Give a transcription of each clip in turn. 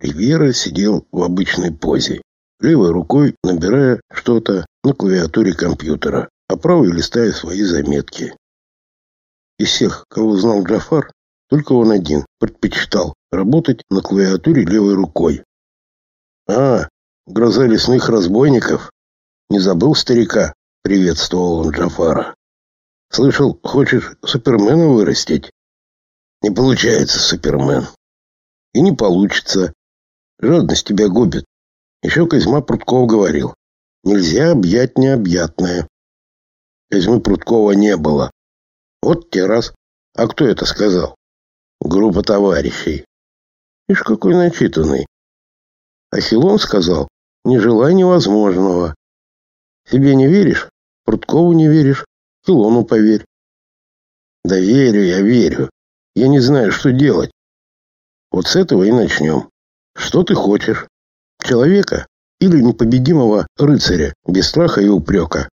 Ривьера сидел в обычной позе, левой рукой набирая что-то на клавиатуре компьютера, а правой листая свои заметки. Из всех, кого знал Джафар, только он один предпочитал работать на клавиатуре левой рукой. «А, гроза лесных разбойников? Не забыл старика?» — приветствовал он Джафара. «Слышал, хочешь Супермена вырастить?» «Не получается, Супермен. И не получится. Жадность тебя губит. Еще Козьма Прутков говорил. Нельзя объять необъятное. Козьмы Пруткова не было. Вот те раз. А кто это сказал? Группа товарищей. Ишь, какой начитанный. Ахиллон сказал, не желай невозможного. Себе не веришь? Пруткову не веришь? Хилону поверь. Да верю я, верю. Я не знаю, что делать. Вот с этого и начнем. Что ты хочешь? Человека или непобедимого рыцаря, без страха и упрека?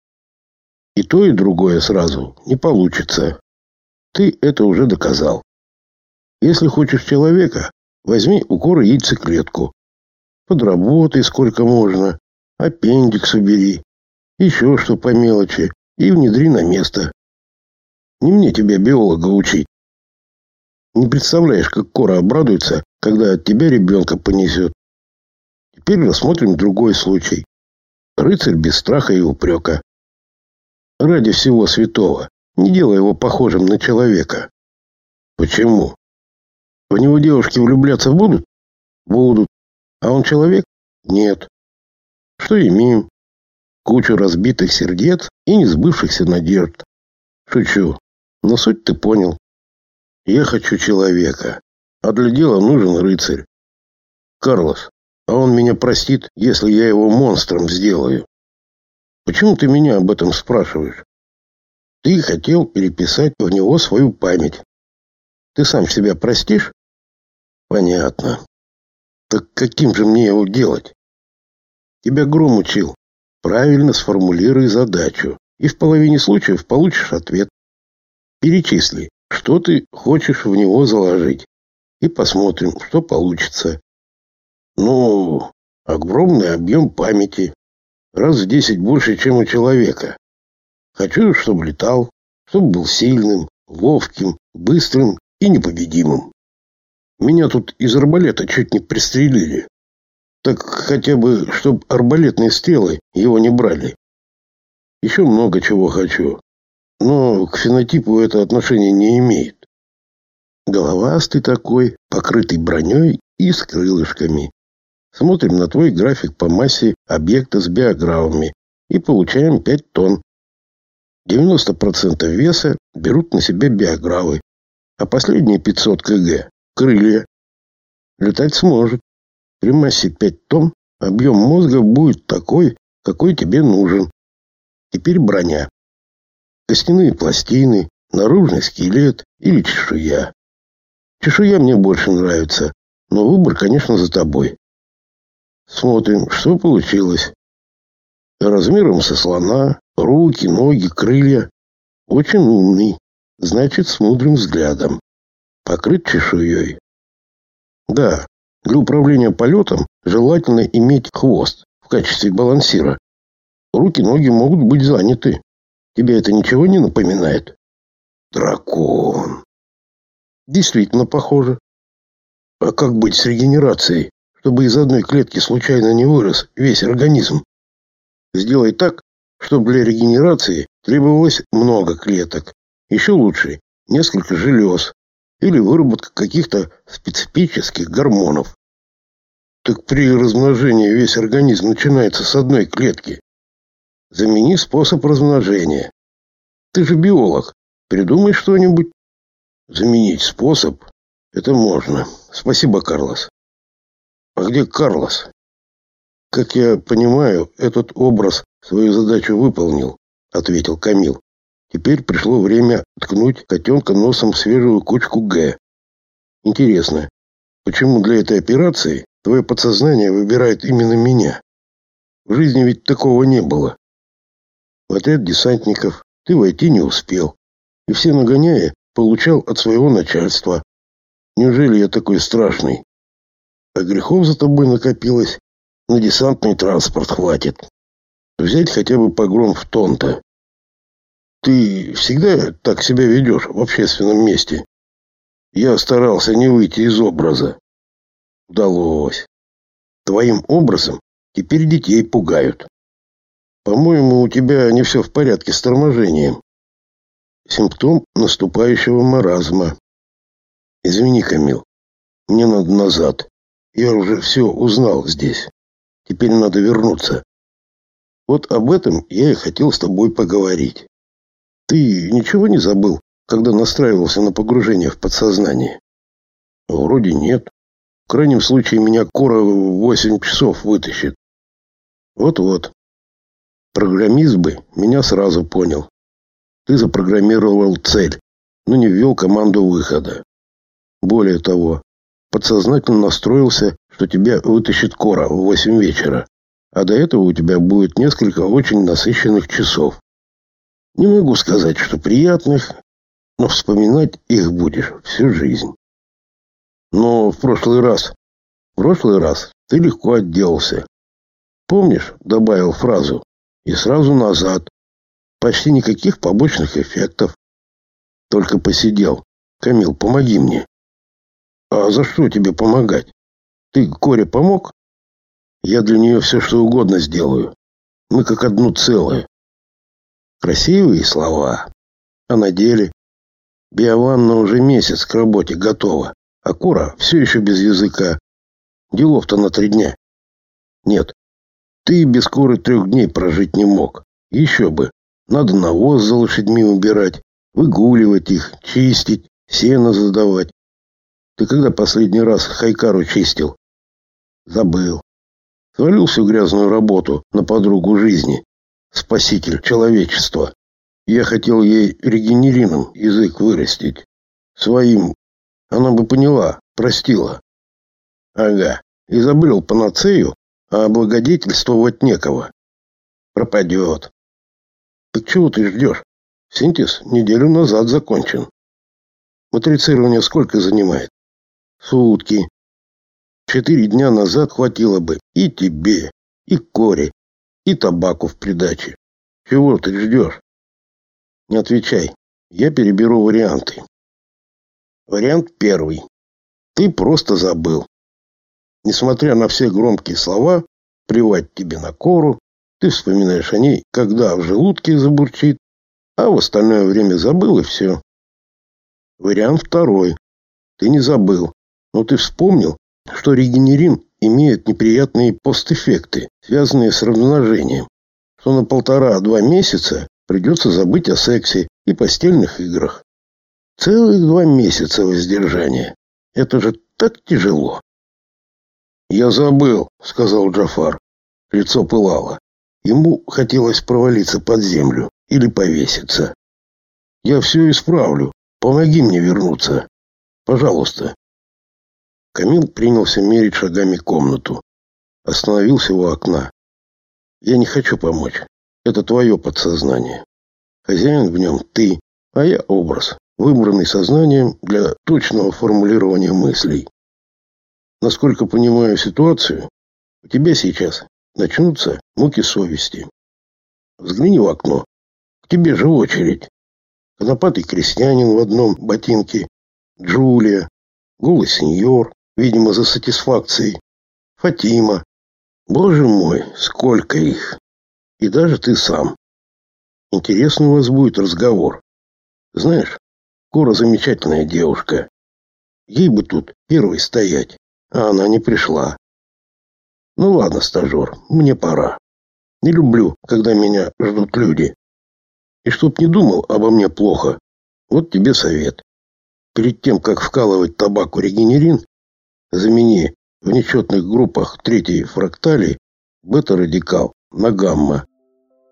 И то, и другое сразу не получится. Ты это уже доказал. Если хочешь человека, возьми укор яйцеклетку. Подработай сколько можно, аппендикс убери, еще что по мелочи, и внедри на место. Не мне тебя, биолога, учить. Не представляешь, как Кора обрадуется, когда от тебя ребенка понесет. Теперь рассмотрим другой случай. Рыцарь без страха и упрека. Ради всего святого, не делай его похожим на человека. Почему? В него девушки влюбляться будут? Будут. А он человек? Нет. Что имеем? Кучу разбитых сердец и несбывшихся надежд. Шучу. Но суть ты понял. Я хочу человека, а для дела нужен рыцарь. Карлос, а он меня простит, если я его монстром сделаю. Почему ты меня об этом спрашиваешь? Ты хотел переписать в него свою память. Ты сам себя простишь? Понятно. Так каким же мне его делать? Тебя Гром учил. Правильно сформулируй задачу, и в половине случаев получишь ответ. Перечисли, что ты хочешь в него заложить, и посмотрим, что получится. Ну, огромный объем памяти. Раз в десять больше, чем у человека. Хочу, чтобы летал, чтобы был сильным, ловким, быстрым и непобедимым. Меня тут из арбалета чуть не пристрелили. Так хотя бы, чтобы арбалетные стрелы его не брали. Еще много чего хочу. Но к фенотипу это отношение не имеет. Головастый такой, покрытый броней и с крылышками. Смотрим на твой график по массе объекта с биограммами и получаем 5 тонн. 90% веса берут на себя биогравы, а последние 500 кг – крылья. Летать сможет. При массе 5 тонн объем мозга будет такой, какой тебе нужен. Теперь броня. Костяные пластины, наружный скелет или чешуя. Чешуя мне больше нравится, но выбор, конечно, за тобой. Смотрим, что получилось. Размером со слона, руки, ноги, крылья. Очень умный. Значит, с мудрым взглядом. Покрыт чешуей. Да, для управления полетом желательно иметь хвост в качестве балансира. Руки, ноги могут быть заняты. Тебе это ничего не напоминает? Дракон. Действительно похоже. А как быть с регенерацией? чтобы из одной клетки случайно не вырос весь организм. Сделай так, чтобы для регенерации требовалось много клеток. Еще лучше несколько желез или выработка каких-то специфических гормонов. Так при размножении весь организм начинается с одной клетки. Замени способ размножения. Ты же биолог. Придумай что-нибудь. Заменить способ – это можно. Спасибо, Карлос. А где Карлос? Как я понимаю, этот образ свою задачу выполнил, ответил Камил. Теперь пришло время ткнуть котенка носом в свежую кучку Г. Интересно, почему для этой операции твое подсознание выбирает именно меня? В жизни ведь такого не было. В отряд десантников ты войти не успел. И все нагоняя получал от своего начальства. Неужели я такой страшный? а грехов за тобой накопилось. На десантный транспорт хватит. Взять хотя бы погром в Тонто. Ты всегда так себя ведешь в общественном месте? Я старался не выйти из образа. Удалось. Твоим образом теперь детей пугают. По-моему, у тебя не все в порядке с торможением. Симптом наступающего маразма. Извини, Камил, мне надо назад. Я уже все узнал здесь. Теперь надо вернуться. Вот об этом я и хотел с тобой поговорить. Ты ничего не забыл, когда настраивался на погружение в подсознание? Вроде нет. В крайнем случае меня Кора восемь часов вытащит. Вот-вот. Программист бы меня сразу понял. Ты запрограммировал цель, но не ввел команду выхода. Более того, подсознательно настроился, что тебя вытащит Кора в восемь вечера, а до этого у тебя будет несколько очень насыщенных часов. Не могу сказать, что приятных, но вспоминать их будешь всю жизнь. Но в прошлый раз, в прошлый раз ты легко отделался. Помнишь, добавил фразу, и сразу назад. Почти никаких побочных эффектов. Только посидел. Камил, помоги мне. А за что тебе помогать? Ты Коре помог? Я для нее все, что угодно сделаю. Мы как одно целое. Красивые слова. А на деле? Биованна уже месяц к работе готова, а Кора все еще без языка. Делов-то на три дня. Нет, ты без Коры трех дней прожить не мог. Еще бы. Надо навоз за лошадьми убирать, выгуливать их, чистить, сено задавать. Ты когда последний раз Хайкару чистил? Забыл. Свалил всю грязную работу на подругу жизни. Спаситель человечества. Я хотел ей регенерином язык вырастить. Своим. Она бы поняла, простила. Ага, изобрел панацею, а облагодетельствовать некого. Пропадет. Так чего ты ждешь? Синтез неделю назад закончен. Матрицирование сколько занимает? Сутки. Четыре дня назад хватило бы и тебе, и Коре, и табаку в придаче. Чего ты ждешь? Не отвечай. Я переберу варианты. Вариант первый. Ты просто забыл. Несмотря на все громкие слова, плевать тебе на кору, ты вспоминаешь о ней, когда в желудке забурчит, а в остальное время забыл и все. Вариант второй. Ты не забыл, но ты вспомнил, что регенерин имеет неприятные постэффекты, связанные с размножением, что на полтора-два месяца придется забыть о сексе и постельных играх. Целых два месяца воздержания. Это же так тяжело. «Я забыл», — сказал Джафар. Лицо пылало. Ему хотелось провалиться под землю или повеситься. «Я все исправлю. Помоги мне вернуться. Пожалуйста». Камил принялся мерить шагами комнату. Остановился у окна. «Я не хочу помочь. Это твое подсознание. Хозяин в нем ты, а я образ, выбранный сознанием для точного формулирования мыслей. Насколько понимаю ситуацию, у тебя сейчас начнутся муки совести. Взгляни в окно. К тебе же очередь. Конопатый крестьянин в одном ботинке, Джулия, голый сеньор, видимо, за сатисфакцией, Фатима. Боже мой, сколько их! И даже ты сам. Интересный у вас будет разговор. Знаешь, Кора замечательная девушка. Ей бы тут первой стоять, а она не пришла. Ну ладно, стажер, мне пора. Не люблю, когда меня ждут люди. И чтоб не думал обо мне плохо, вот тебе совет. Перед тем, как вкалывать табаку регенерин, замени в нечетных группах третьей фрактали бета-радикал на гамма.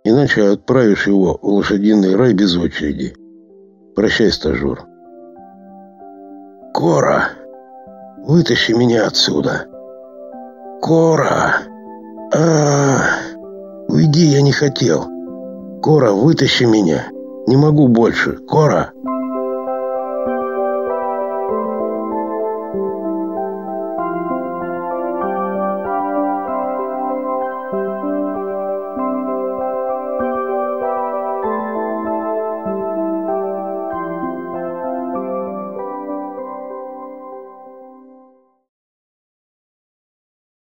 Иначе отправишь его в лошадиный рай без очереди. Прощай, стажер. Кора, вытащи меня отсюда. Кора. А, -а, -а. уйди, я не хотел. Кора, вытащи меня. Не могу больше. Кора.